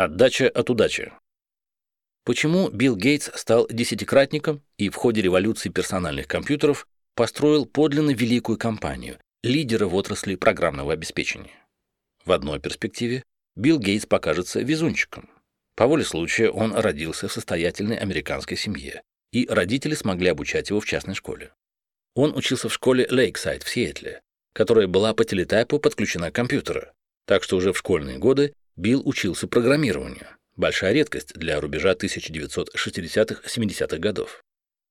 Отдача от удачи. Почему Билл Гейтс стал десятикратником и в ходе революции персональных компьютеров построил подлинно великую компанию, лидера в отрасли программного обеспечения? В одной перспективе Билл Гейтс покажется везунчиком. По воле случая он родился в состоятельной американской семье, и родители смогли обучать его в частной школе. Он учился в школе Лейксайд в Сиэтле, которая была по телетайпу подключена к компьютеру, так что уже в школьные годы Билл учился программированию. Большая редкость для рубежа 1960-70-х годов.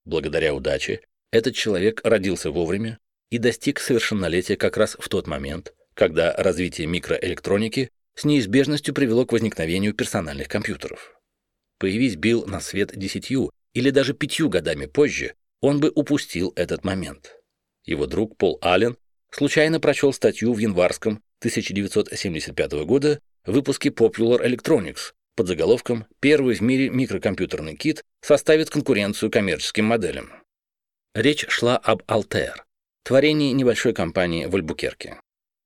Благодаря удаче этот человек родился вовремя и достиг совершеннолетия как раз в тот момент, когда развитие микроэлектроники с неизбежностью привело к возникновению персональных компьютеров. Появись Билл на свет десятью или даже пятью годами позже, он бы упустил этот момент. Его друг Пол Аллен случайно прочел статью в январском 1975 года выпуске Popular Electronics под заголовком «Первый в мире микрокомпьютерный кит составит конкуренцию коммерческим моделям». Речь шла об Altair, творении небольшой компании в Альбукерке.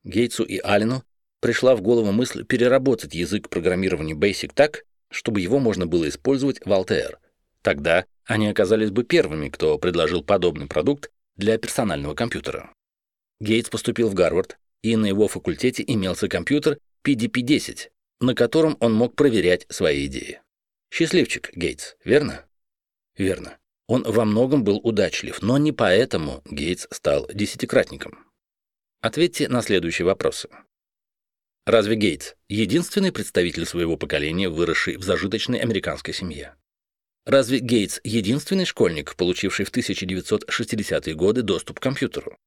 Гейтсу и Аллену пришла в голову мысль переработать язык программирования Basic так, чтобы его можно было использовать в Altair. Тогда они оказались бы первыми, кто предложил подобный продукт для персонального компьютера. Гейтс поступил в Гарвард, и на его факультете имелся компьютер PDP-10, на котором он мог проверять свои идеи. Счастливчик Гейтс, верно? Верно. Он во многом был удачлив, но не поэтому Гейтс стал десятикратником. Ответьте на следующие вопросы. Разве Гейтс единственный представитель своего поколения, выросший в зажиточной американской семье? Разве Гейтс единственный школьник, получивший в 1960-е годы доступ к компьютеру?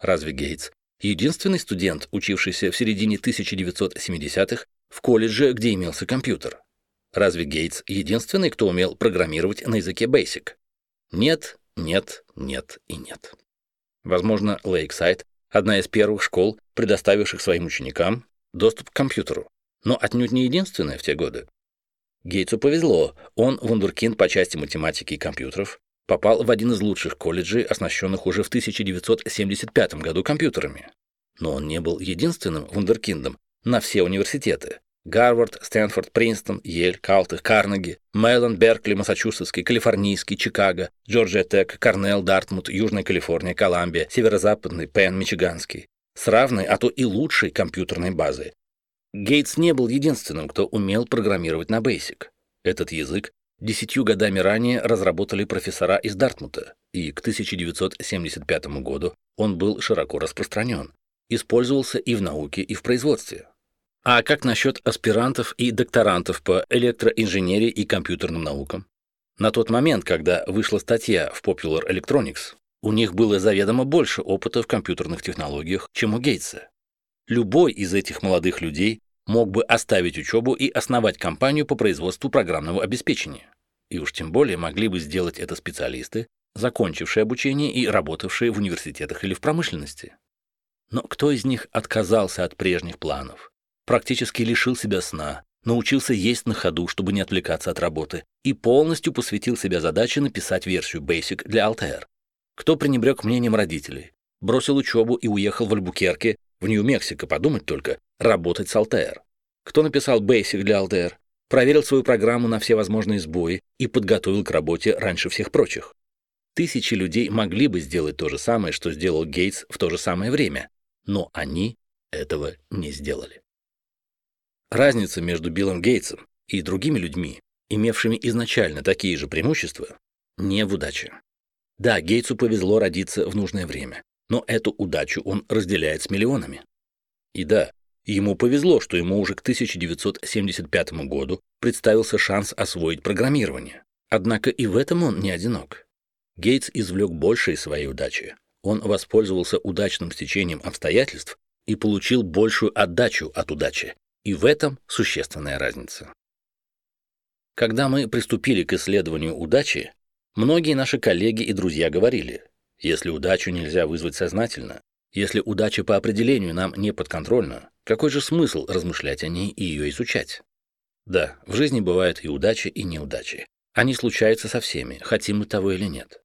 Разве Гейтс единственный студент, учившийся в середине 1970-х в колледже, где имелся компьютер. Разве Гейтс единственный, кто умел программировать на языке Basic? Нет, нет, нет и нет. Возможно, Лейксайд – одна из первых школ, предоставивших своим ученикам доступ к компьютеру, но отнюдь не единственная в те годы. Гейтсу повезло, он вундеркинд по части математики и компьютеров, попал в один из лучших колледжей, оснащенных уже в 1975 году компьютерами. Но он не был единственным вундеркиндом на все университеты. Гарвард, Стэнфорд, Принстон, Йель, Калтех, Карнеги, Мэллон, Беркли, Массачусетский, Калифорнийский, Чикаго, Джорджия Тек, Корнелл, Дартмут, Южная Калифорния, Колумбия, Северо-Западный, Пенн, Мичиганский. С равной, а то и лучшей компьютерной базой. Гейтс не был единственным, кто умел программировать на Basic. Этот язык Десятью годами ранее разработали профессора из Дартмута, и к 1975 году он был широко распространен, использовался и в науке, и в производстве. А как насчет аспирантов и докторантов по электроинженерии и компьютерным наукам? На тот момент, когда вышла статья в Popular Electronics, у них было заведомо больше опыта в компьютерных технологиях, чем у Гейтса. Любой из этих молодых людей мог бы оставить учебу и основать компанию по производству программного обеспечения. И уж тем более могли бы сделать это специалисты, закончившие обучение и работавшие в университетах или в промышленности. Но кто из них отказался от прежних планов, практически лишил себя сна, научился есть на ходу, чтобы не отвлекаться от работы, и полностью посвятил себя задаче написать версию Basic для Altair? Кто пренебрег мнением родителей, бросил учебу и уехал в Альбукерке, в Нью-Мексико, подумать только, работать с Altair. Кто написал Basic для Altair, проверил свою программу на все возможные сбои и подготовил к работе раньше всех прочих. Тысячи людей могли бы сделать то же самое, что сделал Гейтс в то же самое время, но они этого не сделали. Разница между Биллом Гейтсом и другими людьми, имевшими изначально такие же преимущества, не в удаче. Да, Гейтсу повезло родиться в нужное время, но эту удачу он разделяет с миллионами. И да, Ему повезло, что ему уже к 1975 году представился шанс освоить программирование. Однако и в этом он не одинок. Гейтс извлек больше из своей удачи. Он воспользовался удачным стечением обстоятельств и получил большую отдачу от удачи. И в этом существенная разница. Когда мы приступили к исследованию удачи, многие наши коллеги и друзья говорили, если удачу нельзя вызвать сознательно, если удача по определению нам не подконтрольна, какой же смысл размышлять о ней и ее изучать? Да, в жизни бывают и удачи, и неудачи. Они случаются со всеми, хотим мы того или нет.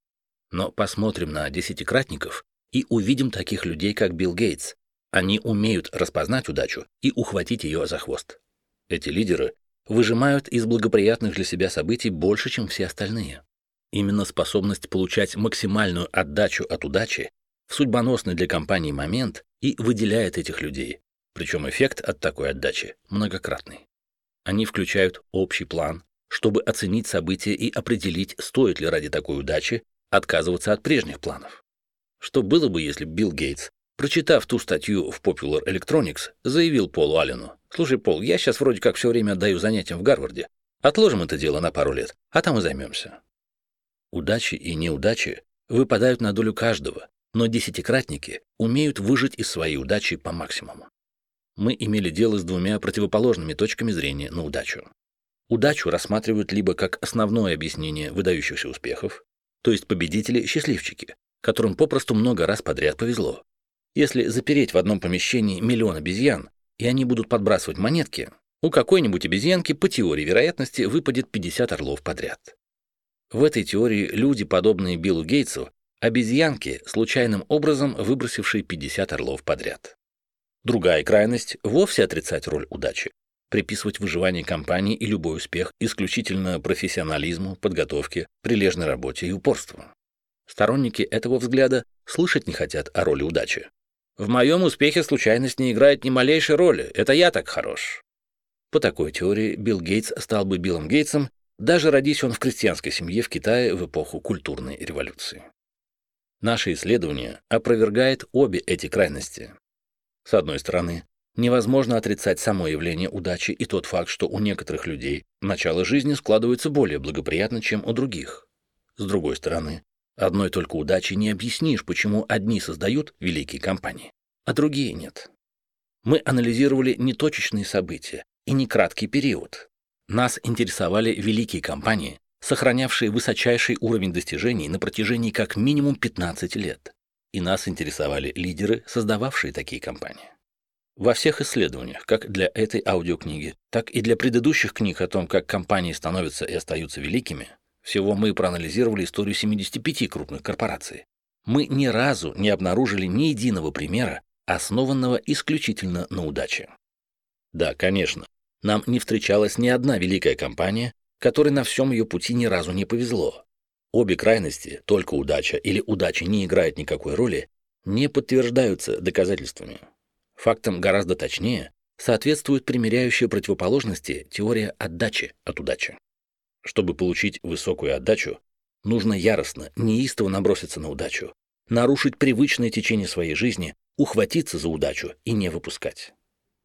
Но посмотрим на десятикратников и увидим таких людей, как Билл Гейтс. Они умеют распознать удачу и ухватить ее за хвост. Эти лидеры выжимают из благоприятных для себя событий больше, чем все остальные. Именно способность получать максимальную отдачу от удачи в судьбоносный для компании момент и выделяет этих людей, причем эффект от такой отдачи многократный. Они включают общий план, чтобы оценить события и определить, стоит ли ради такой удачи отказываться от прежних планов. Что было бы, если Билл Гейтс, прочитав ту статью в Popular Electronics, заявил Полу Аллену, «Слушай, Пол, я сейчас вроде как все время отдаю занятиям в Гарварде. Отложим это дело на пару лет, а там и займемся». Удачи и неудачи выпадают на долю каждого, но десятикратники умеют выжить из своей удачи по максимуму. Мы имели дело с двумя противоположными точками зрения на удачу. Удачу рассматривают либо как основное объяснение выдающихся успехов, то есть победители-счастливчики, которым попросту много раз подряд повезло. Если запереть в одном помещении миллион обезьян, и они будут подбрасывать монетки, у какой-нибудь обезьянки по теории вероятности выпадет 50 орлов подряд. В этой теории люди, подобные Биллу Гейтсу, обезьянки, случайным образом выбросившие 50 орлов подряд. Другая крайность – вовсе отрицать роль удачи приписывать выживание компании и любой успех исключительно профессионализму, подготовке, прилежной работе и упорству. Сторонники этого взгляда слышать не хотят о роли удачи. В моем успехе случайность не играет ни малейшей роли, это я так хорош. По такой теории Билл Гейтс стал бы Биллом Гейтсом, даже родись он в крестьянской семье в Китае в эпоху культурной революции. Наше исследование опровергает обе эти крайности. С одной стороны, Невозможно отрицать само явление удачи и тот факт, что у некоторых людей начало жизни складывается более благоприятно, чем у других. С другой стороны, одной только удачи не объяснишь, почему одни создают великие компании, а другие нет. Мы анализировали не точечные события и не краткий период. Нас интересовали великие компании, сохранявшие высочайший уровень достижений на протяжении как минимум 15 лет. И нас интересовали лидеры, создававшие такие компании. Во всех исследованиях, как для этой аудиокниги, так и для предыдущих книг о том, как компании становятся и остаются великими, всего мы проанализировали историю 75 крупных корпораций. Мы ни разу не обнаружили ни единого примера, основанного исключительно на удаче. Да, конечно, нам не встречалась ни одна великая компания, которой на всем ее пути ни разу не повезло. Обе крайности, только удача или удача не играет никакой роли, не подтверждаются доказательствами. Фактам гораздо точнее соответствует примеряющая противоположности теория отдачи от удачи. Чтобы получить высокую отдачу, нужно яростно, неистово наброситься на удачу, нарушить привычное течение своей жизни, ухватиться за удачу и не выпускать.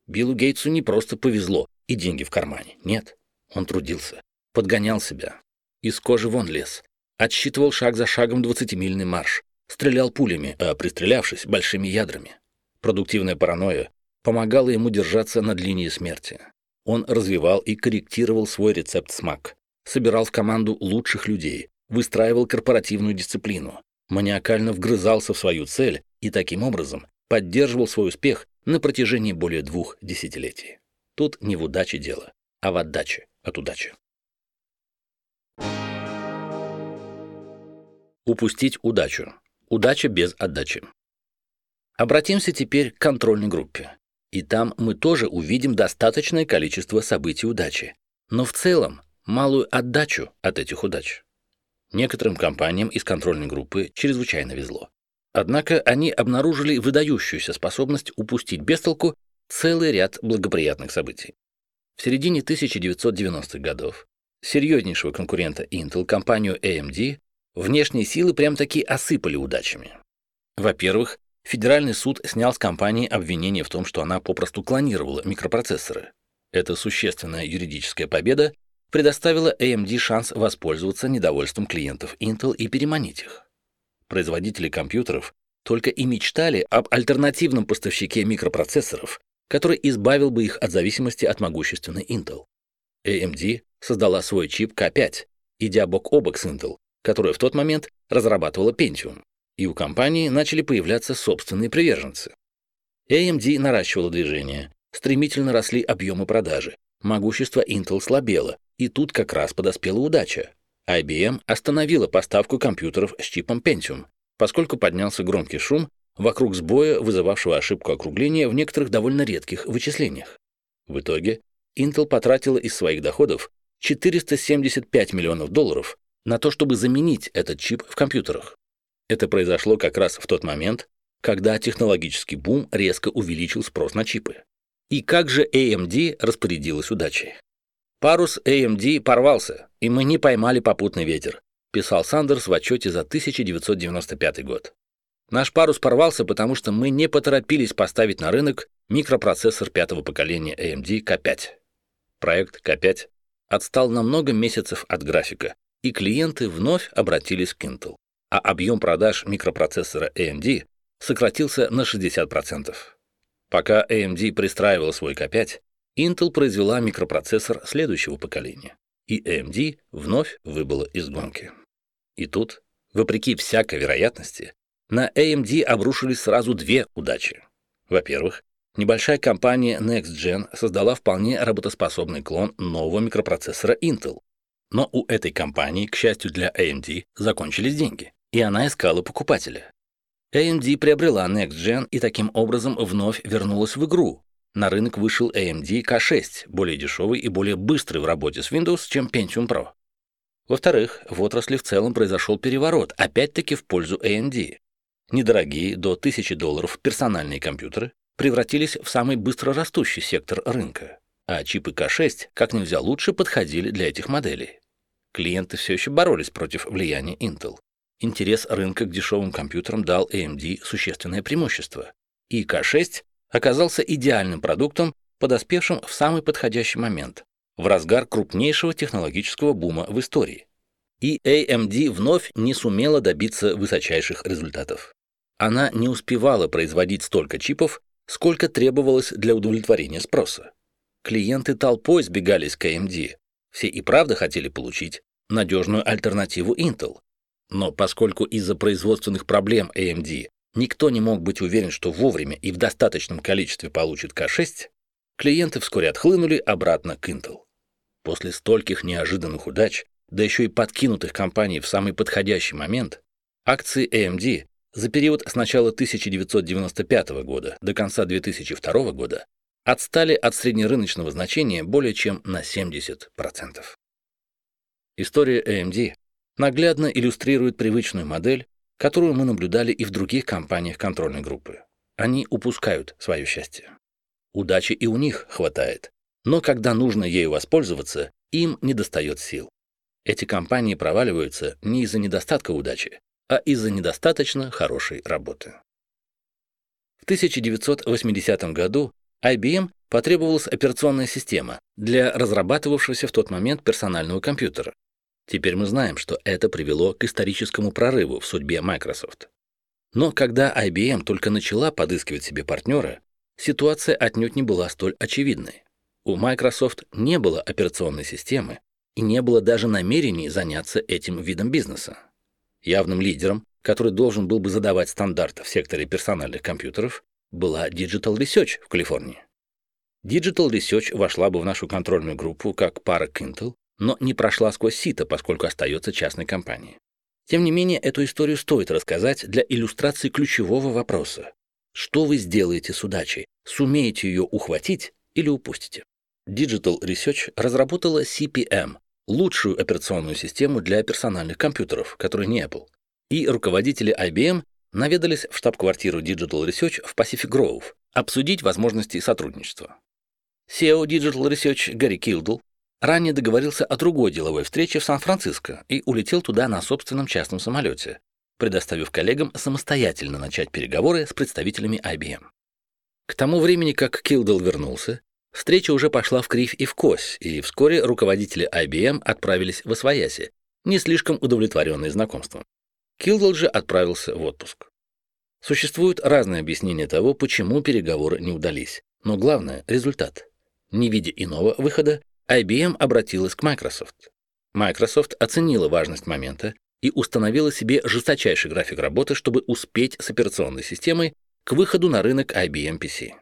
Биллу Гейтсу не просто повезло и деньги в кармане. Нет, он трудился, подгонял себя. Из кожи вон лез, отсчитывал шаг за шагом 20-мильный марш, стрелял пулями, а пристрелявшись, большими ядрами. Продуктивная паранойя помогала ему держаться над линией смерти. Он развивал и корректировал свой рецепт СМАК, собирал в команду лучших людей, выстраивал корпоративную дисциплину, маниакально вгрызался в свою цель и таким образом поддерживал свой успех на протяжении более двух десятилетий. Тут не в удаче дело, а в отдаче от удачи. Упустить удачу. Удача без отдачи. Обратимся теперь к контрольной группе. И там мы тоже увидим достаточное количество событий удачи. Но в целом малую отдачу от этих удач. Некоторым компаниям из контрольной группы чрезвычайно везло. Однако они обнаружили выдающуюся способность упустить без толку целый ряд благоприятных событий. В середине 1990-х годов серьезнейшего конкурента Intel, компанию AMD, внешние силы прям-таки осыпали удачами. Во-первых, Федеральный суд снял с компании обвинение в том, что она попросту клонировала микропроцессоры. Эта существенная юридическая победа предоставила AMD шанс воспользоваться недовольством клиентов Intel и переманить их. Производители компьютеров только и мечтали об альтернативном поставщике микропроцессоров, который избавил бы их от зависимости от могущественной Intel. AMD создала свой чип K5, идя бок о бок с Intel, которая в тот момент разрабатывала Pentium и у компании начали появляться собственные приверженцы. AMD наращивала движение, стремительно росли объемы продажи, могущество Intel слабело, и тут как раз подоспела удача. IBM остановила поставку компьютеров с чипом Pentium, поскольку поднялся громкий шум вокруг сбоя, вызывавшего ошибку округления в некоторых довольно редких вычислениях. В итоге Intel потратила из своих доходов 475 миллионов долларов на то, чтобы заменить этот чип в компьютерах. Это произошло как раз в тот момент, когда технологический бум резко увеличил спрос на чипы. И как же AMD распорядилась удачей? Парус AMD порвался, и мы не поймали попутный ветер, писал Сандерс в отчете за 1995 год. Наш парус порвался, потому что мы не поторопились поставить на рынок микропроцессор пятого поколения AMD K5. Проект K5 отстал на много месяцев от графика, и клиенты вновь обратились к Intel, а объем продаж микропроцессора AMD сократился на 60%. Пока AMD пристраивал свой K5, Intel произвела микропроцессор следующего поколения, и AMD вновь выбыла из гонки. И тут, вопреки всякой вероятности, на AMD обрушились сразу две удачи. Во-первых, небольшая компания NextGen создала вполне работоспособный клон нового микропроцессора Intel. Но у этой компании, к счастью для AMD, закончились деньги, и она искала покупателя. AMD приобрела NextGen и таким образом вновь вернулась в игру. На рынок вышел AMD K6, более дешевый и более быстрый в работе с Windows, чем Pentium Pro. Во-вторых, в отрасли в целом произошел переворот, опять-таки в пользу AMD. Недорогие, до 1000 долларов, персональные компьютеры превратились в самый быстрорастущий сектор рынка, а чипы К6 как нельзя лучше подходили для этих моделей. Клиенты все еще боролись против влияния Intel. Интерес рынка к дешевым компьютерам дал AMD существенное преимущество, и К6 оказался идеальным продуктом, подоспевшим в самый подходящий момент, в разгар крупнейшего технологического бума в истории. И AMD вновь не сумела добиться высочайших результатов она не успевала производить столько чипов, сколько требовалось для удовлетворения спроса. Клиенты толпой сбегались к AMD. Все и правда хотели получить надежную альтернативу Intel. Но поскольку из-за производственных проблем AMD никто не мог быть уверен, что вовремя и в достаточном количестве получит K6, клиенты вскоре отхлынули обратно к Intel. После стольких неожиданных удач, да еще и подкинутых компанией в самый подходящий момент, акции AMD за период с начала 1995 года до конца 2002 года отстали от среднерыночного значения более чем на 70%. История AMD наглядно иллюстрирует привычную модель, которую мы наблюдали и в других компаниях контрольной группы. Они упускают свое счастье. Удачи и у них хватает, но когда нужно ею воспользоваться, им недостает сил. Эти компании проваливаются не из-за недостатка удачи, а из-за недостаточно хорошей работы. В 1980 году IBM потребовалась операционная система для разрабатывавшегося в тот момент персонального компьютера. Теперь мы знаем, что это привело к историческому прорыву в судьбе Microsoft. Но когда IBM только начала подыскивать себе партнера, ситуация отнюдь не была столь очевидной. У Microsoft не было операционной системы и не было даже намерений заняться этим видом бизнеса. Явным лидером, который должен был бы задавать стандарты в секторе персональных компьютеров, была Digital Research в Калифорнии. Digital Research вошла бы в нашу контрольную группу как пара к Intel, но не прошла сквозь сито, поскольку остается частной компанией. Тем не менее, эту историю стоит рассказать для иллюстрации ключевого вопроса. Что вы сделаете с удачей? Сумеете ее ухватить или упустите? Digital Research разработала CPM лучшую операционную систему для персональных компьютеров, который не Apple. И руководители IBM наведались в штаб-квартиру Digital Research в Pacific Grove обсудить возможности сотрудничества. SEO Digital Research Гарри Килдл ранее договорился о другой деловой встрече в Сан-Франциско и улетел туда на собственном частном самолете, предоставив коллегам самостоятельно начать переговоры с представителями IBM. К тому времени, как Килдл вернулся, Встреча уже пошла в кривь и в кось, и вскоре руководители IBM отправились в Освояси, не слишком удовлетворенные знакомством. Килдл же отправился в отпуск. Существуют разные объяснения того, почему переговоры не удались, но главное — результат. Не видя иного выхода, IBM обратилась к Microsoft. Microsoft оценила важность момента и установила себе жесточайший график работы, чтобы успеть с операционной системой к выходу на рынок IBM PC.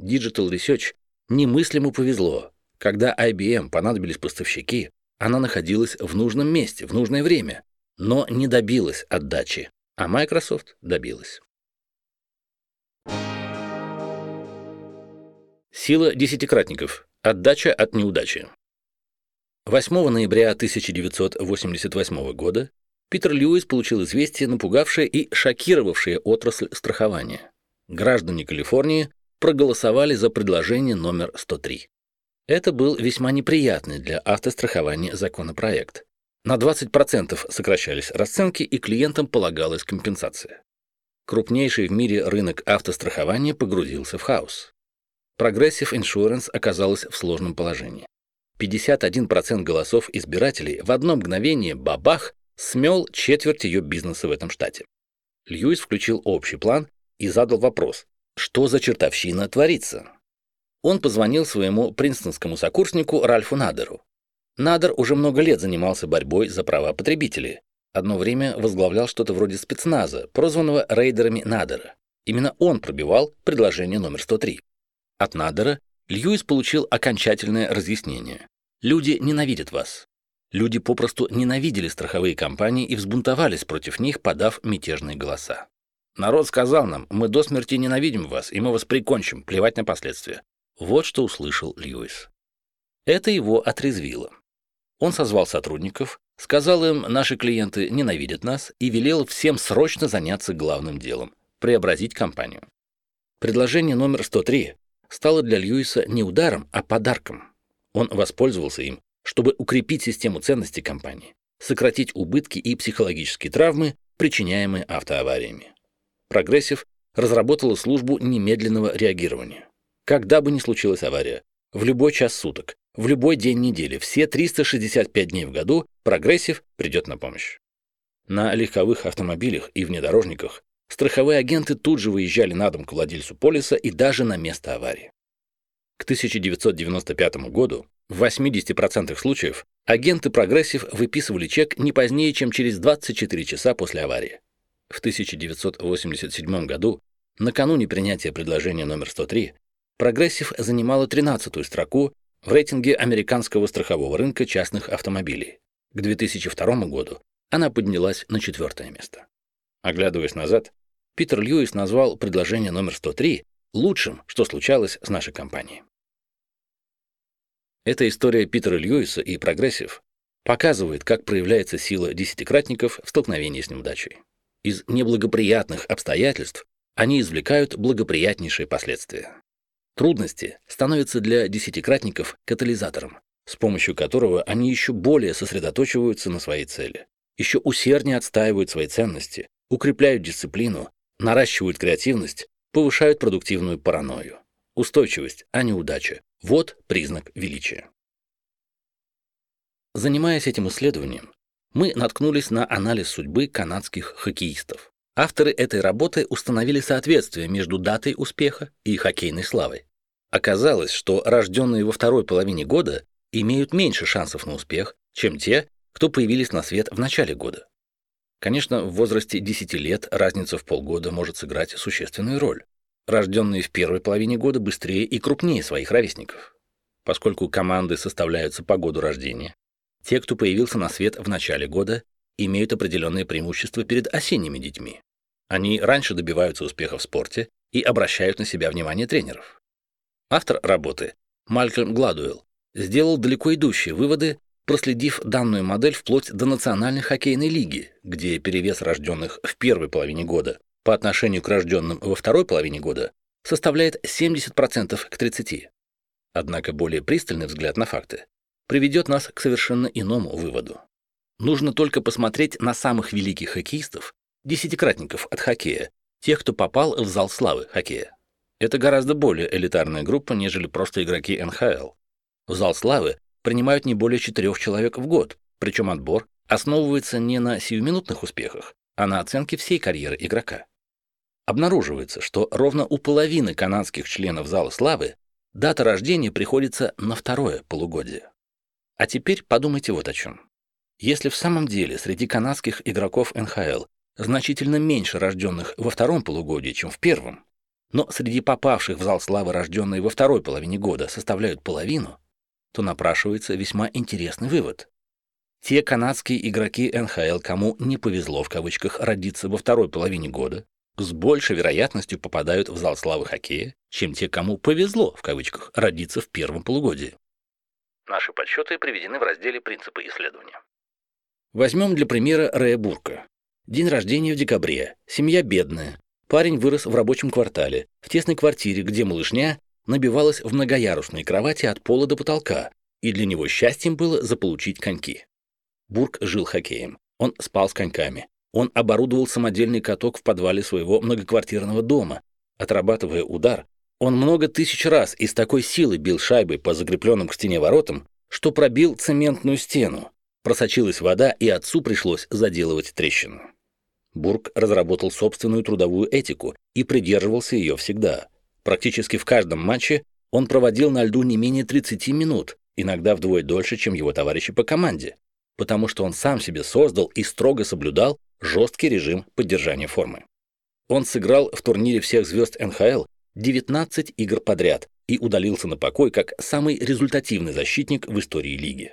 Digital Research Немыслимо повезло. Когда IBM понадобились поставщики, она находилась в нужном месте, в нужное время, но не добилась отдачи, а Microsoft добилась. Сила десятикратников. Отдача от неудачи. 8 ноября 1988 года Питер Льюис получил известие, напугавшее и шокировавшее отрасль страхования. Граждане Калифорнии проголосовали за предложение номер 103. Это был весьма неприятный для автострахования законопроект. На 20% сокращались расценки, и клиентам полагалась компенсация. Крупнейший в мире рынок автострахования погрузился в хаос. Progressive Insurance оказалась в сложном положении. 51% голосов избирателей в одно мгновение бабах смел четверть ее бизнеса в этом штате. Льюис включил общий план и задал вопрос, что за чертовщина творится? Он позвонил своему принстонскому сокурснику Ральфу Надеру. Надер уже много лет занимался борьбой за права потребителей. Одно время возглавлял что-то вроде спецназа, прозванного рейдерами Надера. Именно он пробивал предложение номер 103. От Надера Льюис получил окончательное разъяснение. Люди ненавидят вас. Люди попросту ненавидели страховые компании и взбунтовались против них, подав мятежные голоса. Народ сказал нам, мы до смерти ненавидим вас, и мы вас прикончим, плевать на последствия. Вот что услышал Льюис. Это его отрезвило. Он созвал сотрудников, сказал им, наши клиенты ненавидят нас, и велел всем срочно заняться главным делом – преобразить компанию. Предложение номер 103 стало для Льюиса не ударом, а подарком. Он воспользовался им, чтобы укрепить систему ценностей компании, сократить убытки и психологические травмы, причиняемые автоавариями. Прогрессив разработала службу немедленного реагирования. Когда бы ни случилась авария, в любой час суток, в любой день недели, все 365 дней в году Прогрессив придет на помощь. На легковых автомобилях и внедорожниках страховые агенты тут же выезжали на дом к владельцу полиса и даже на место аварии. К 1995 году в 80% случаев агенты Прогрессив выписывали чек не позднее, чем через 24 часа после аварии. В 1987 году, накануне принятия предложения номер 103, Прогрессив занимала 13-ю строку в рейтинге американского страхового рынка частных автомобилей. К 2002 году она поднялась на четвертое место. Оглядываясь назад, Питер Льюис назвал предложение номер 103 лучшим, что случалось с нашей компанией. Эта история Питера Льюиса и Прогрессив показывает, как проявляется сила десятикратников в столкновении с неудачей. Из неблагоприятных обстоятельств они извлекают благоприятнейшие последствия. Трудности становятся для десятикратников катализатором, с помощью которого они еще более сосредоточиваются на своей цели, еще усерднее отстаивают свои ценности, укрепляют дисциплину, наращивают креативность, повышают продуктивную паранойю. Устойчивость, а не удача – вот признак величия. Занимаясь этим исследованием, мы наткнулись на анализ судьбы канадских хоккеистов. Авторы этой работы установили соответствие между датой успеха и хоккейной славой. Оказалось, что рожденные во второй половине года имеют меньше шансов на успех, чем те, кто появились на свет в начале года. Конечно, в возрасте 10 лет разница в полгода может сыграть существенную роль. Рожденные в первой половине года быстрее и крупнее своих ровесников. Поскольку команды составляются по году рождения, те, кто появился на свет в начале года, имеют определенные преимущества перед осенними детьми. Они раньше добиваются успеха в спорте и обращают на себя внимание тренеров. Автор работы, Малькольм Гладуэлл, сделал далеко идущие выводы, проследив данную модель вплоть до Национальной хоккейной лиги, где перевес рожденных в первой половине года по отношению к рожденным во второй половине года составляет 70% к 30%. Однако более пристальный взгляд на факты приведет нас к совершенно иному выводу. Нужно только посмотреть на самых великих хоккеистов, десятикратников от хоккея, тех, кто попал в зал славы хоккея. Это гораздо более элитарная группа, нежели просто игроки НХЛ. В зал славы принимают не более четырех человек в год, причем отбор основывается не на сиюминутных успехах, а на оценке всей карьеры игрока. Обнаруживается, что ровно у половины канадских членов зала славы дата рождения приходится на второе полугодие. А теперь подумайте вот о чем. Если в самом деле среди канадских игроков НХЛ значительно меньше рожденных во втором полугодии, чем в первом, но среди попавших в зал славы рожденные во второй половине года составляют половину, то напрашивается весьма интересный вывод. Те канадские игроки НХЛ, кому не повезло в кавычках родиться во второй половине года, с большей вероятностью попадают в зал славы хоккея, чем те, кому «повезло» в кавычках родиться в первом полугодии. Наши подсчеты приведены в разделе «Принципы исследования». Возьмем для примера Рэя Бурка. День рождения в декабре, семья бедная, парень вырос в рабочем квартале, в тесной квартире, где малышня набивалась в многоярусной кровати от пола до потолка, и для него счастьем было заполучить коньки. Бурк жил хоккеем. Он спал с коньками. Он оборудовал самодельный каток в подвале своего многоквартирного дома. Отрабатывая удар, он много тысяч раз и с такой силой бил шайбой по закрепленным к стене воротам, что пробил цементную стену. Просочилась вода, и отцу пришлось заделывать трещину. Бург разработал собственную трудовую этику и придерживался ее всегда. Практически в каждом матче он проводил на льду не менее 30 минут, иногда вдвое дольше, чем его товарищи по команде, потому что он сам себе создал и строго соблюдал жесткий режим поддержания формы. Он сыграл в турнире всех звезд НХЛ 19 игр подряд и удалился на покой как самый результативный защитник в истории лиги.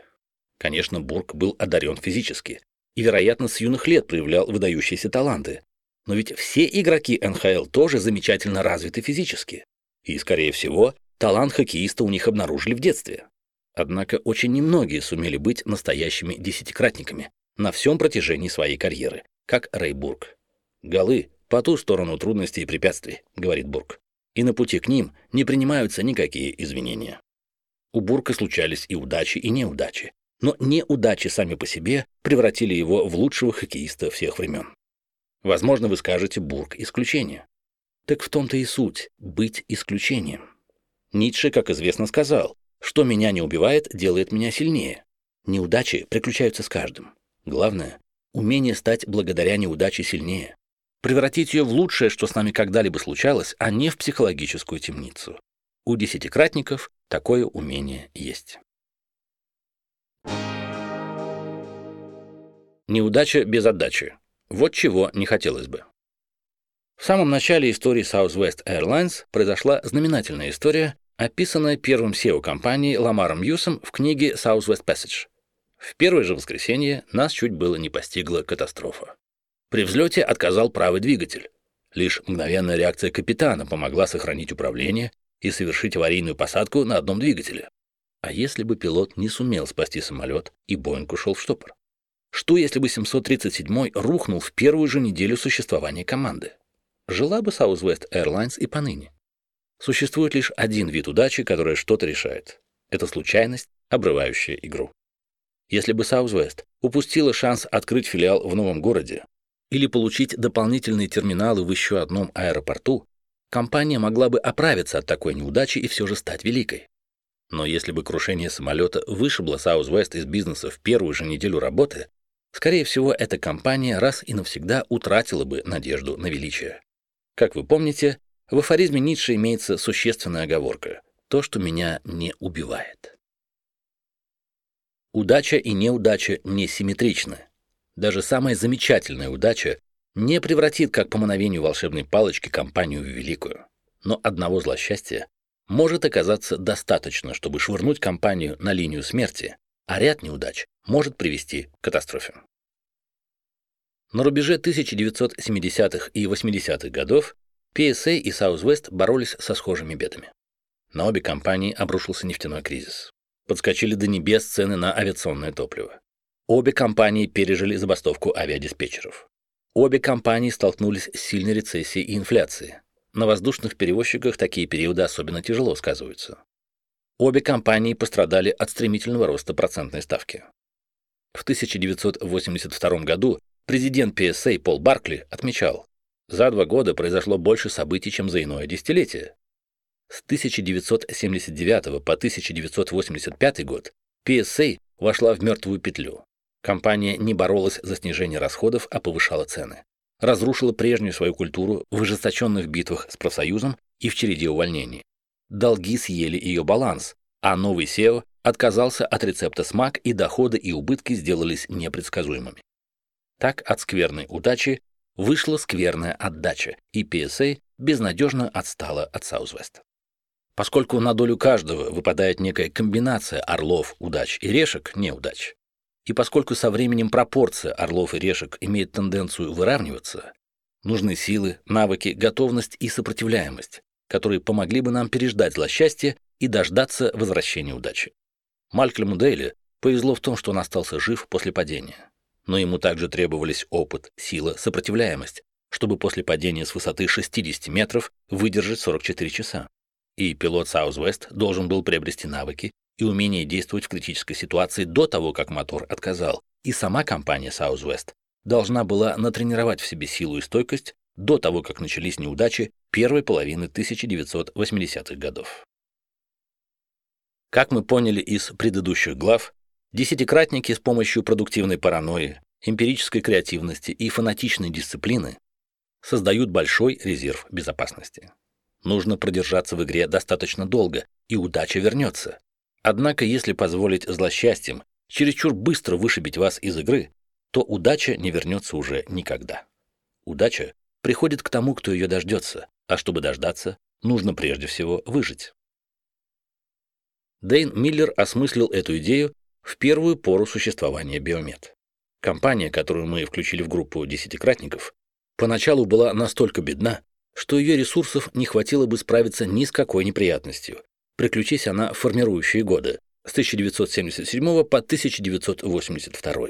Конечно, Бург был одарен физически и, вероятно, с юных лет проявлял выдающиеся таланты. Но ведь все игроки НХЛ тоже замечательно развиты физически. И, скорее всего, талант хоккеиста у них обнаружили в детстве. Однако очень немногие сумели быть настоящими десятикратниками на всем протяжении своей карьеры, как Рэй Бург. «Голы по ту сторону трудностей и препятствий», — говорит Бург. «И на пути к ним не принимаются никакие извинения». У Бурка случались и удачи, и неудачи. Но неудачи сами по себе превратили его в лучшего хоккеиста всех времен. Возможно, вы скажете «Бург – исключение». Так в том-то и суть – быть исключением. Ницше, как известно, сказал, что меня не убивает, делает меня сильнее. Неудачи приключаются с каждым. Главное — умение стать благодаря неудаче сильнее. Превратить ее в лучшее, что с нами когда-либо случалось, а не в психологическую темницу. У десятикратников такое умение есть. Неудача без отдачи. Вот чего не хотелось бы. В самом начале истории Southwest Airlines произошла знаменательная история, описанная первым SEO компании Ламаром Юсом в книге Southwest Passage. В первое же воскресенье нас чуть было не постигла катастрофа. При взлете отказал правый двигатель. Лишь мгновенная реакция капитана помогла сохранить управление и совершить аварийную посадку на одном двигателе. А если бы пилот не сумел спасти самолет и Боинг ушел в штопор? Что если бы 737 рухнул в первую же неделю существования команды? Жила бы Southwest Airlines и поныне. Существует лишь один вид удачи, которая что-то решает. Это случайность, обрывающая игру. Если бы Southwest упустила шанс открыть филиал в новом городе или получить дополнительные терминалы в еще одном аэропорту, компания могла бы оправиться от такой неудачи и все же стать великой. Но если бы крушение самолета вышибло Southwest из бизнеса в первую же неделю работы, скорее всего, эта компания раз и навсегда утратила бы надежду на величие. Как вы помните, в афоризме Ницше имеется существенная оговорка – то, что меня не убивает. Удача и неудача не симметричны. Даже самая замечательная удача не превратит, как по мановению волшебной палочки, компанию в великую. Но одного злосчастья может оказаться достаточно, чтобы швырнуть компанию на линию смерти, а ряд неудач может привести к катастрофе. На рубеже 1970-х и 80-х годов PSA и Southwest боролись со схожими бедами. На обе компании обрушился нефтяной кризис. Подскочили до небес цены на авиационное топливо. Обе компании пережили забастовку авиадиспетчеров. Обе компании столкнулись с сильной рецессией и инфляцией. На воздушных перевозчиках такие периоды особенно тяжело сказываются. Обе компании пострадали от стремительного роста процентной ставки. В 1982 году президент PSA Пол Баркли отмечал, за два года произошло больше событий, чем за иное десятилетие. С 1979 по 1985 год PSA вошла в мертвую петлю. Компания не боролась за снижение расходов, а повышала цены. Разрушила прежнюю свою культуру в ожесточенных битвах с профсоюзом и в череде увольнений. Долги съели ее баланс, а новый SEO отказался от рецепта смак, и доходы и убытки сделались непредсказуемыми. Так от скверной удачи вышла скверная отдача, и PSA безнадежно отстала от Southwest. Поскольку на долю каждого выпадает некая комбинация орлов, удач и решек, неудач, и поскольку со временем пропорция орлов и решек имеет тенденцию выравниваться, Нужны силы, навыки, готовность и сопротивляемость, которые помогли бы нам переждать злосчастье и дождаться возвращения удачи. Малькольму Дейли повезло в том, что он остался жив после падения. Но ему также требовались опыт, сила, сопротивляемость, чтобы после падения с высоты 60 метров выдержать 44 часа. И пилот Southwest должен был приобрести навыки и умение действовать в критической ситуации до того, как мотор отказал. И сама компания Southwest должна была натренировать в себе силу и стойкость до того, как начались неудачи первой половины 1980-х годов. Как мы поняли из предыдущих глав, десятикратники с помощью продуктивной паранойи, эмпирической креативности и фанатичной дисциплины создают большой резерв безопасности. Нужно продержаться в игре достаточно долго, и удача вернется. Однако, если позволить злосчастьям чересчур быстро вышибить вас из игры, то удача не вернется уже никогда. Удача приходит к тому, кто ее дождется, а чтобы дождаться, нужно прежде всего выжить. Дэйн Миллер осмыслил эту идею в первую пору существования Биомед. Компания, которую мы включили в группу десятикратников, поначалу была настолько бедна, что ее ресурсов не хватило бы справиться ни с какой неприятностью, приключись она в формирующие годы, с 1977 по 1982.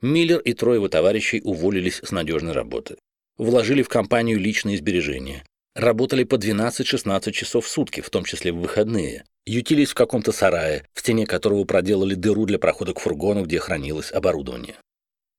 Миллер и трое его товарищей уволились с надежной работы. Вложили в компанию личные сбережения. Работали по 12-16 часов в сутки, в том числе в выходные. Ютились в каком-то сарае, в стене которого проделали дыру для прохода к фургону, где хранилось оборудование.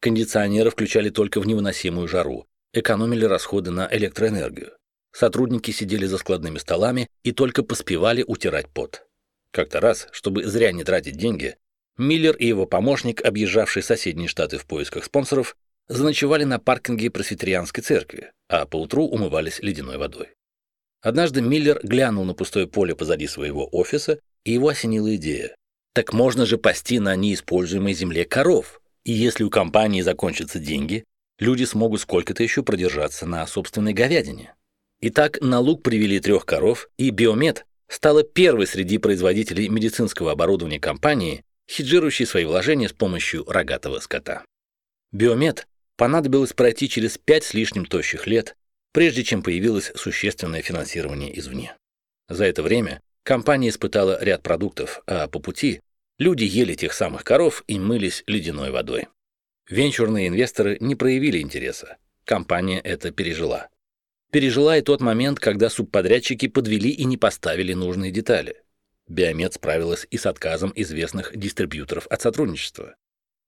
Кондиционеры включали только в невыносимую жару. Экономили расходы на электроэнергию. Сотрудники сидели за складными столами и только поспевали утирать пот. Как-то раз, чтобы зря не тратить деньги, Миллер и его помощник, объезжавший соседние штаты в поисках спонсоров, заночевали на паркинге пресвитерианской церкви, а поутру умывались ледяной водой. Однажды Миллер глянул на пустое поле позади своего офиса, и его осенила идея. Так можно же пасти на неиспользуемой земле коров, и если у компании закончатся деньги, люди смогут сколько-то еще продержаться на собственной говядине. Итак, на луг привели трех коров, и Биомед стала первой среди производителей медицинского оборудования компании, хеджирующий свои вложения с помощью рогатого скота. Биомед понадобилось пройти через пять с лишним тощих лет, прежде чем появилось существенное финансирование извне. За это время компания испытала ряд продуктов, а по пути люди ели тех самых коров и мылись ледяной водой. Венчурные инвесторы не проявили интереса. Компания это пережила. Пережила и тот момент, когда субподрядчики подвели и не поставили нужные детали. Биомед справилась и с отказом известных дистрибьюторов от сотрудничества.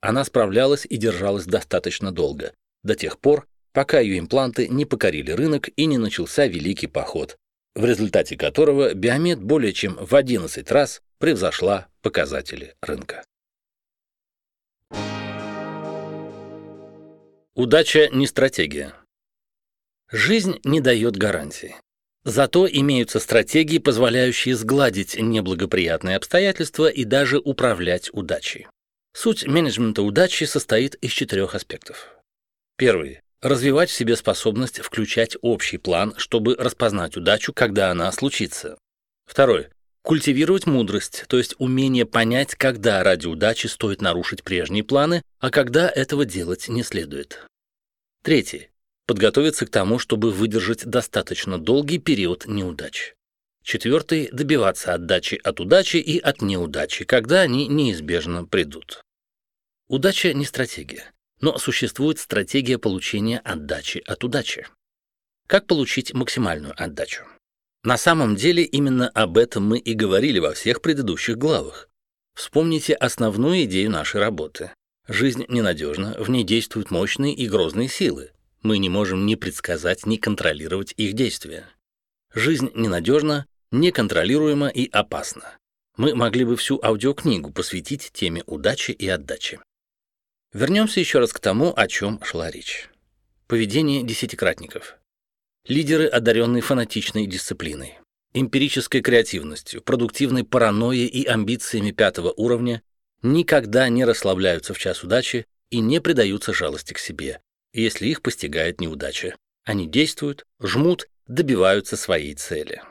Она справлялась и держалась достаточно долго, до тех пор, пока ее импланты не покорили рынок и не начался великий поход, в результате которого Биомед более чем в 11 раз превзошла показатели рынка. Удача не стратегия. Жизнь не дает гарантии. Зато имеются стратегии, позволяющие сгладить неблагоприятные обстоятельства и даже управлять удачей. Суть менеджмента удачи состоит из четырех аспектов. Первый. Развивать в себе способность включать общий план, чтобы распознать удачу, когда она случится. Второй. Культивировать мудрость, то есть умение понять, когда ради удачи стоит нарушить прежние планы, а когда этого делать не следует. Третий подготовиться к тому, чтобы выдержать достаточно долгий период неудач. Четвертый – добиваться отдачи от удачи и от неудачи, когда они неизбежно придут. Удача не стратегия, но существует стратегия получения отдачи от удачи. Как получить максимальную отдачу? На самом деле именно об этом мы и говорили во всех предыдущих главах. Вспомните основную идею нашей работы. Жизнь ненадежна, в ней действуют мощные и грозные силы. Мы не можем ни предсказать, ни контролировать их действия. Жизнь ненадежна, неконтролируема и опасна. Мы могли бы всю аудиокнигу посвятить теме удачи и отдачи. Вернемся еще раз к тому, о чем шла речь. Поведение десятикратников. Лидеры, одаренные фанатичной дисциплиной, эмпирической креативностью, продуктивной паранойей и амбициями пятого уровня, никогда не расслабляются в час удачи и не предаются жалости к себе, если их постигает неудача. Они действуют, жмут, добиваются своей цели.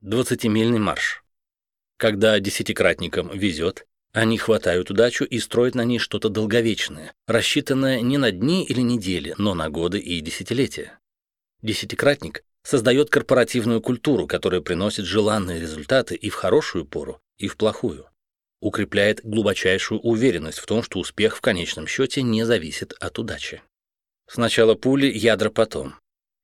Двадцатимильный марш. Когда десятикратникам везет, Они хватают удачу и строят на ней что-то долговечное, рассчитанное не на дни или недели, но на годы и десятилетия. Десятикратник создает корпоративную культуру, которая приносит желанные результаты и в хорошую пору, и в плохую. Укрепляет глубочайшую уверенность в том, что успех в конечном счете не зависит от удачи. Сначала пули, ядра потом.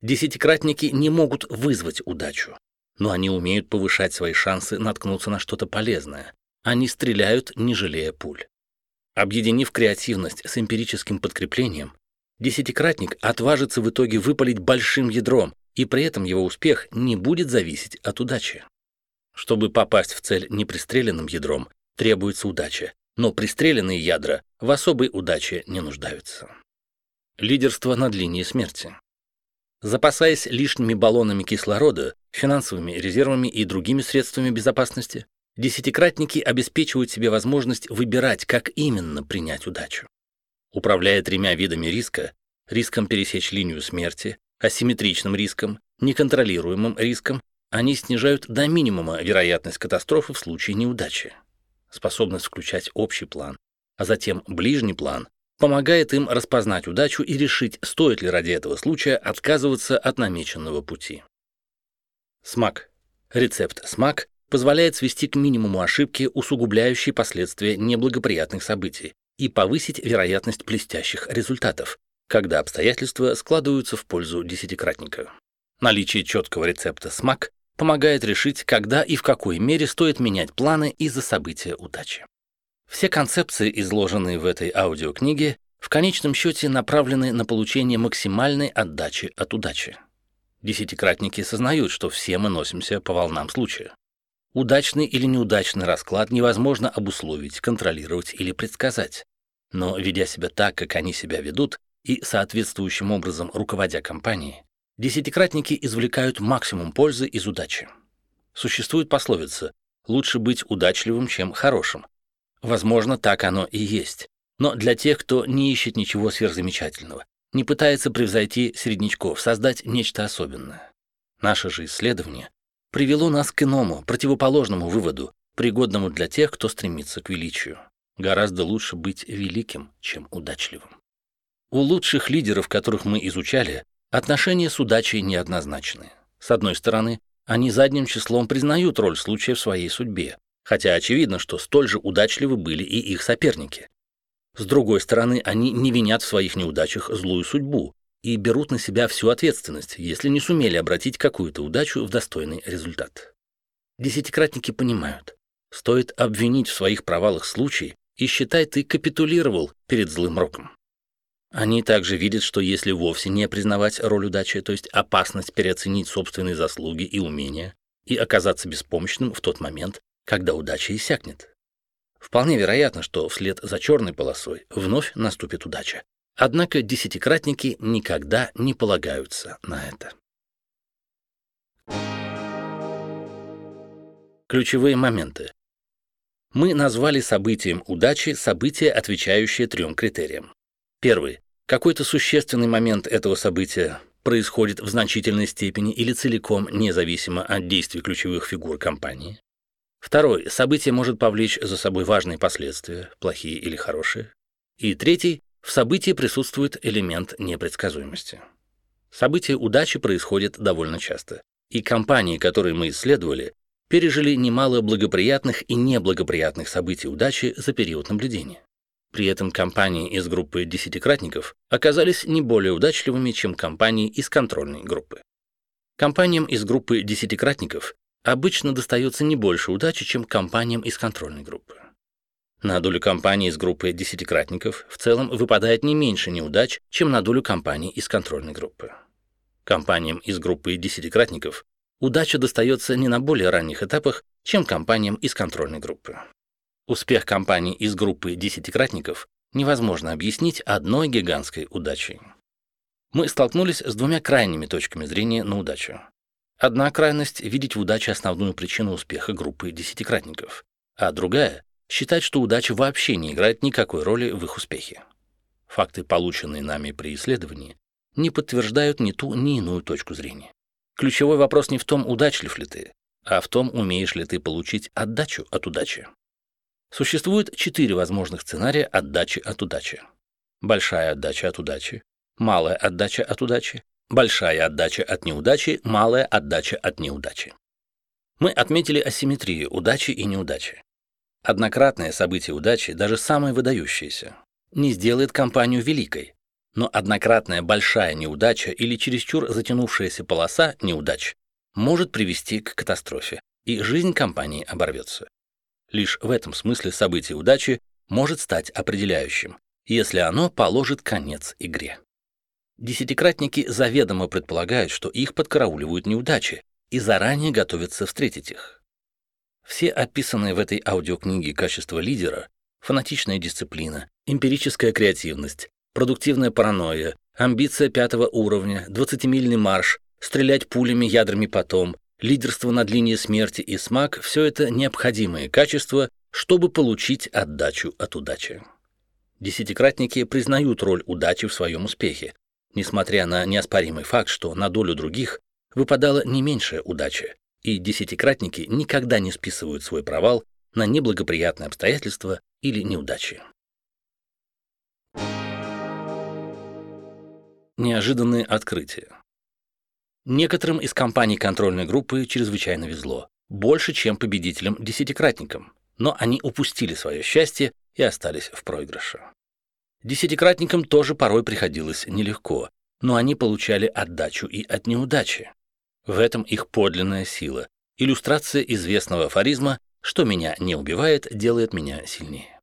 Десятикратники не могут вызвать удачу, но они умеют повышать свои шансы наткнуться на что-то полезное. Они стреляют, не жалея пуль. Объединив креативность с эмпирическим подкреплением, десятикратник отважится в итоге выпалить большим ядром, и при этом его успех не будет зависеть от удачи. Чтобы попасть в цель непристреленным ядром, требуется удача, но пристреленные ядра в особой удаче не нуждаются. Лидерство над линией смерти. Запасаясь лишними баллонами кислорода, финансовыми резервами и другими средствами безопасности, десятикратники обеспечивают себе возможность выбирать, как именно принять удачу. Управляя тремя видами риска, риском пересечь линию смерти, асимметричным риском, неконтролируемым риском, они снижают до минимума вероятность катастрофы в случае неудачи. Способность включать общий план, а затем ближний план, помогает им распознать удачу и решить, стоит ли ради этого случая отказываться от намеченного пути. СМАК. Рецепт СМАК позволяет свести к минимуму ошибки, усугубляющие последствия неблагоприятных событий, и повысить вероятность блестящих результатов, когда обстоятельства складываются в пользу десятикратника. Наличие четкого рецепта СМАК помогает решить, когда и в какой мере стоит менять планы из-за события удачи. Все концепции, изложенные в этой аудиокниге, в конечном счете направлены на получение максимальной отдачи от удачи. Десятикратники сознают, что все мы носимся по волнам случая. Удачный или неудачный расклад невозможно обусловить, контролировать или предсказать. Но ведя себя так, как они себя ведут, и соответствующим образом руководя компанией, десятикратники извлекают максимум пользы из удачи. Существует пословица «лучше быть удачливым, чем хорошим». Возможно, так оно и есть. Но для тех, кто не ищет ничего сверхзамечательного, не пытается превзойти среднячков, создать нечто особенное. Наше же исследование привело нас к иному, противоположному выводу, пригодному для тех, кто стремится к величию. Гораздо лучше быть великим, чем удачливым. У лучших лидеров, которых мы изучали, отношения с удачей неоднозначны. С одной стороны, они задним числом признают роль случая в своей судьбе, хотя очевидно, что столь же удачливы были и их соперники. С другой стороны, они не винят в своих неудачах злую судьбу, и берут на себя всю ответственность, если не сумели обратить какую-то удачу в достойный результат. Десятикратники понимают, стоит обвинить в своих провалах случай и считай, ты капитулировал перед злым роком. Они также видят, что если вовсе не признавать роль удачи, то есть опасность переоценить собственные заслуги и умения, и оказаться беспомощным в тот момент, когда удача иссякнет. Вполне вероятно, что вслед за черной полосой вновь наступит удача, Однако десятикратники никогда не полагаются на это. Ключевые моменты. Мы назвали событием удачи событие, отвечающее трем критериям. Первый. Какой-то существенный момент этого события происходит в значительной степени или целиком независимо от действий ключевых фигур компании. Второй. Событие может повлечь за собой важные последствия, плохие или хорошие. И третий. В событии присутствует элемент непредсказуемости. События удачи происходят довольно часто, и компании, которые мы исследовали, пережили немало благоприятных и неблагоприятных событий удачи за период наблюдения. При этом компании из группы десятикратников оказались не более удачливыми, чем компании из контрольной группы. Компаниям из группы десятикратников обычно достается не больше удачи, чем компаниям из контрольной группы. На долю компаний из группы десятикратников в целом выпадает не меньше неудач, чем на долю компаний из контрольной группы. Компаниям из группы десятикратников удача достается не на более ранних этапах, чем компаниям из контрольной группы. Успех компаний из группы десятикратников невозможно объяснить одной гигантской удачей. Мы столкнулись с двумя крайними точками зрения на удачу. Одна крайность — видеть в удаче основную причину успеха группы десятикратников, а другая считать, что удача вообще не играет никакой роли в их успехе. Факты, полученные нами при исследовании, не подтверждают ни ту, ни иную точку зрения. Ключевой вопрос не в том, удачлив ли ты, а в том, умеешь ли ты получить отдачу от удачи. Существует четыре возможных сценария отдачи от удачи. Большая отдача от удачи, малая отдача от удачи, большая отдача от неудачи, малая отдача от неудачи. Мы отметили асимметрию удачи и неудачи. Однократное событие удачи, даже самое выдающееся, не сделает компанию великой, но однократная большая неудача или чересчур затянувшаяся полоса неудач может привести к катастрофе, и жизнь компании оборвется. Лишь в этом смысле событие удачи может стать определяющим, если оно положит конец игре. Десятикратники заведомо предполагают, что их подкарауливают неудачи, и заранее готовятся встретить их. Все описанные в этой аудиокниге качества лидера — фанатичная дисциплина, эмпирическая креативность, продуктивная паранойя, амбиция пятого уровня, 20-мильный марш, стрелять пулями, ядрами потом, лидерство над линией смерти и смак — все это необходимые качества, чтобы получить отдачу от удачи. Десятикратники признают роль удачи в своем успехе, несмотря на неоспоримый факт, что на долю других выпадала не меньшая удача, и десятикратники никогда не списывают свой провал на неблагоприятные обстоятельства или неудачи. Неожиданные открытия. Некоторым из компаний контрольной группы чрезвычайно везло, больше, чем победителям-десятикратникам, но они упустили свое счастье и остались в проигрыше. Десятикратникам тоже порой приходилось нелегко, но они получали отдачу и от неудачи. В этом их подлинная сила, иллюстрация известного афоризма «что меня не убивает, делает меня сильнее».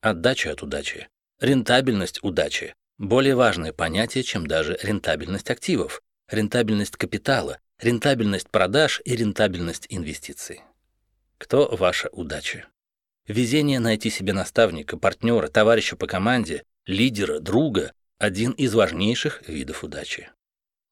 Отдача от удачи, рентабельность удачи – более важное понятие, чем даже рентабельность активов, рентабельность капитала, рентабельность продаж и рентабельность инвестиций. Кто ваша удача? Везение найти себе наставника, партнера, товарища по команде, лидера, друга – один из важнейших видов удачи.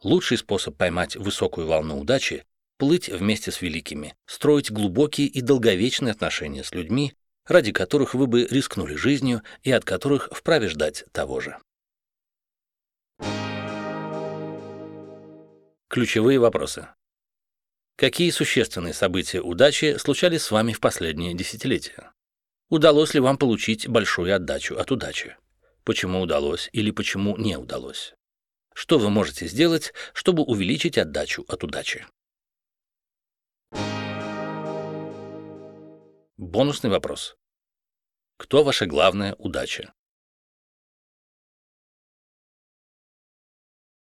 Лучший способ поймать высокую волну удачи – плыть вместе с великими, строить глубокие и долговечные отношения с людьми, ради которых вы бы рискнули жизнью и от которых вправе ждать того же. Ключевые вопросы. Какие существенные события удачи случались с вами в последние десятилетия? Удалось ли вам получить большую отдачу от удачи? Почему удалось или почему не удалось? Что вы можете сделать, чтобы увеличить отдачу от удачи? Бонусный вопрос. Кто ваша главная удача?